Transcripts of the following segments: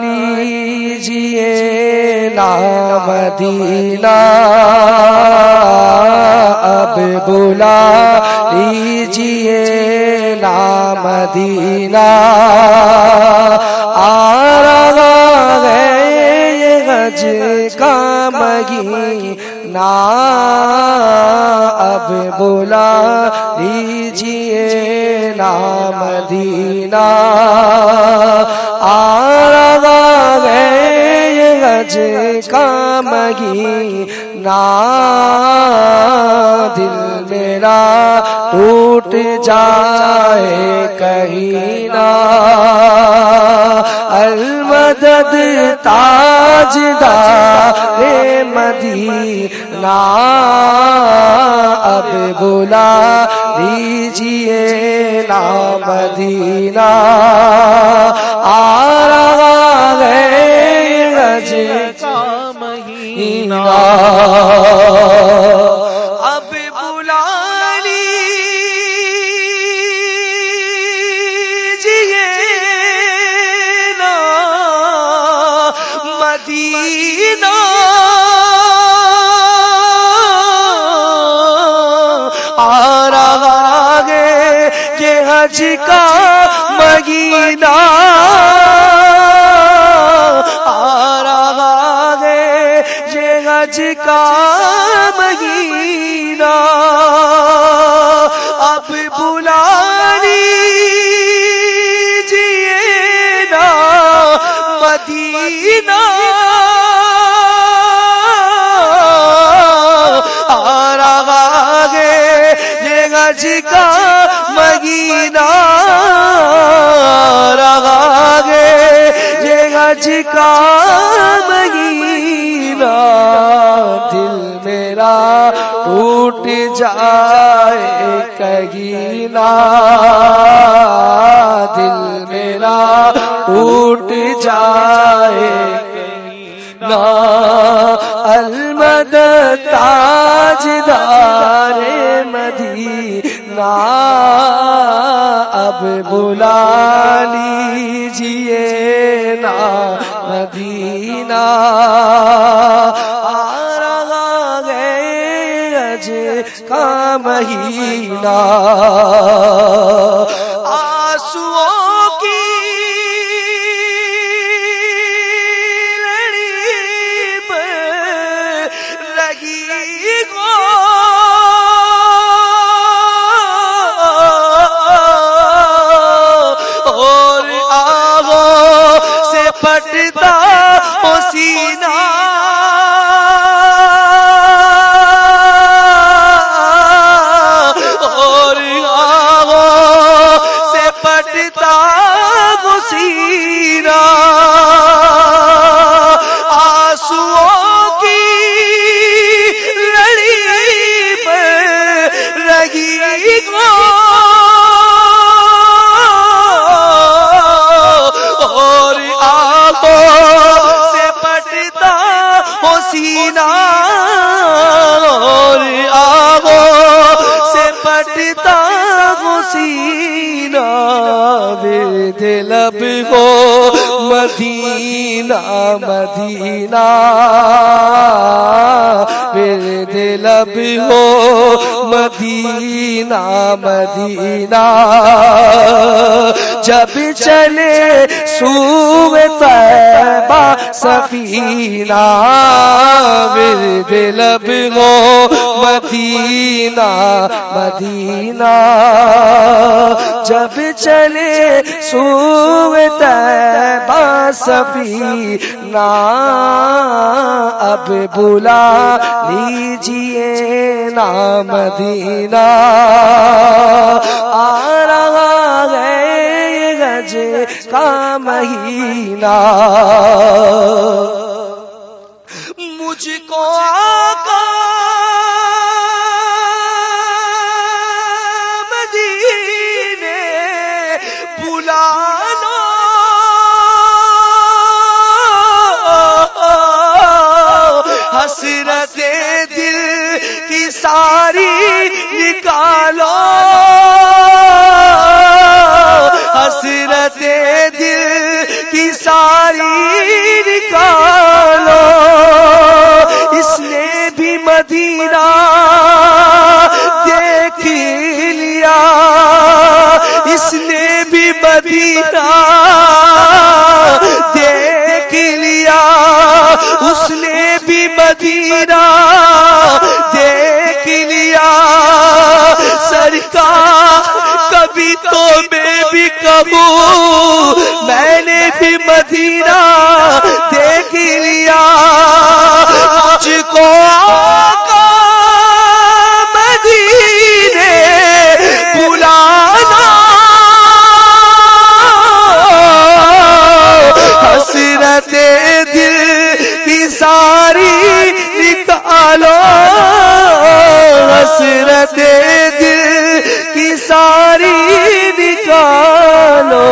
لیجیے نا مدینہ، اب بلا لیجیے نا مدینہ۔ آ رہا ہے یہ گج کا مہینہ اب بلا لیجیے نامدینہ آ رہا ہے کا دل میرا ٹوٹ جائے کہیں نہ المدد تاجدار مدینہ اب بلا لیجیے نا مدینہ مدینہ۔ آ رہا ہے یہ حج کا مہینہ آ رہا ہے یہ حج کا مہینہ یہ حج کا مہینہ رہا ہے یہ حج کا مہینہ دل میرا ٹوٹ جائے کہیں نہ دل میرا ٹوٹ جائے نا المد تاجدار مدینہ اب بلا لیجیے نا مدینہ۔ آ رہا ہے کا مہینہ۔ اور آنکھوں سے پٹتا ہو سینہ بے دلب کو مدینہ مدینہ، میرے دلب ہو مدینہ مدینہ، جب چلے سوئے طیبہ سفینہ، میرے دلب ہو مدینہ مدینہ، جب چلے سوئے سفی نا اب بلا لیجیے نا مدینہ۔ آ رہا ہے گج کا مہینہ۔ مجھ کو آ نکالو۔ حسرت دل کی ساری نکالو۔ اس نے بھی مدینہ دیکھ لیا۔ اس نے بھی مدینہ سرکار کبھی تو میں بھی کبوں میں نے بھی مدینہ دیکھ لیا۔ مجھ کو حسرت دل کی ساری نکالو۔ حسرت ساری نکالو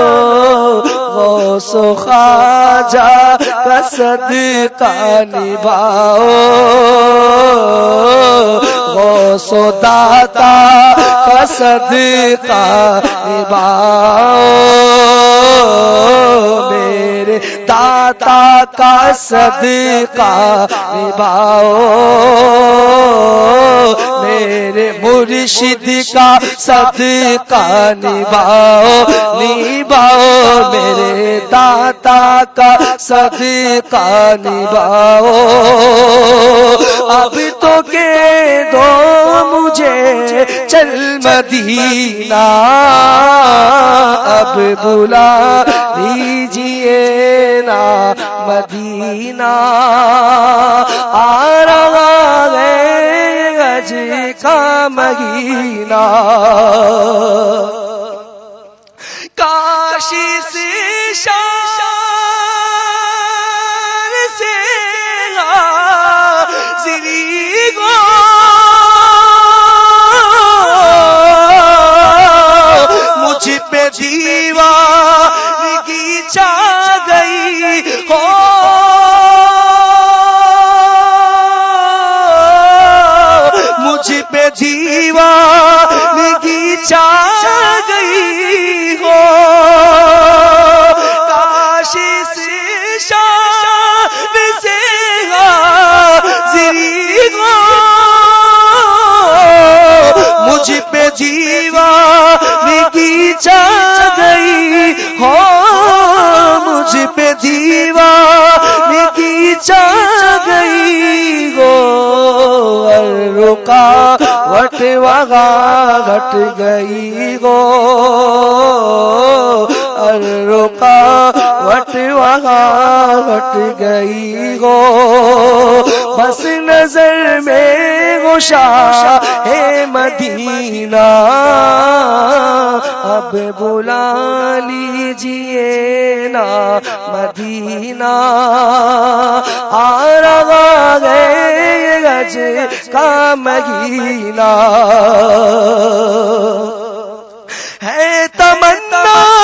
غوث و خواجہ کا صدقہ نبھاؤ۔ غوث و داتا کا صدقہ نبھاؤ۔ کا صدقہ نبھاؤ۔ میرے مرشد کا صدقہ نبھاؤ۔ نباؤ میرے داد داتا کا صدقہ نبھاؤ۔ اب تو کے دو مجھے چل مدینہ۔ اب بلا دیجیے نا مدینہ۔ آ رہا ہے گج کا مہینہ کاشی سے شان وٹ گھٹ گئی گو۔ رکا وٹ وگا گھٹ گئی گو بس نظر میں گوشا ہے مدینہ۔ اب بلا لیجیے نا مدینہ۔ آ رہا گئے گج کا مہینہ ہے تمنا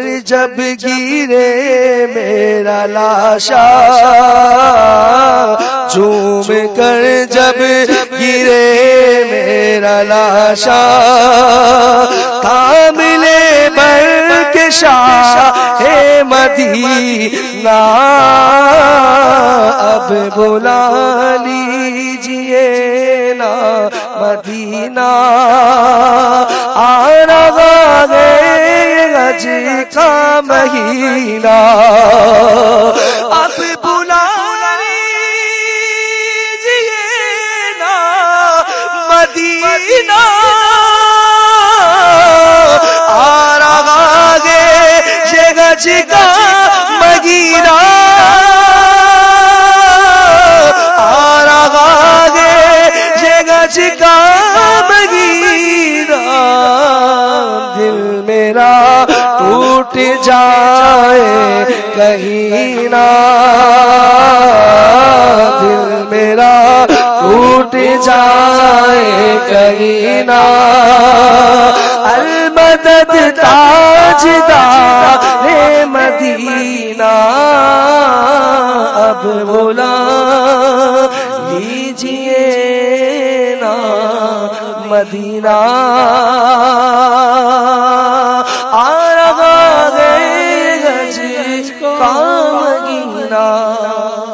کر جب گیرے میرا لاشا، جھوم کر جب گرے میرا لاشا کاملے بر کے شاہ ہے مدینہ۔ اب بلا لیجیے نا مدینہ۔ آ رہا ہے گج کا مہینہ۔ اب بلا لیجیے نا مدینہ۔ آ رہا ہے یہ گج کا آ رہا ہے جائے کہیں نہ، دل میرا ٹوٹ جائے کہیں نا المدد تاجدہ ہے مدینہ۔ اب بولا لیجیے نا، مدینہ۔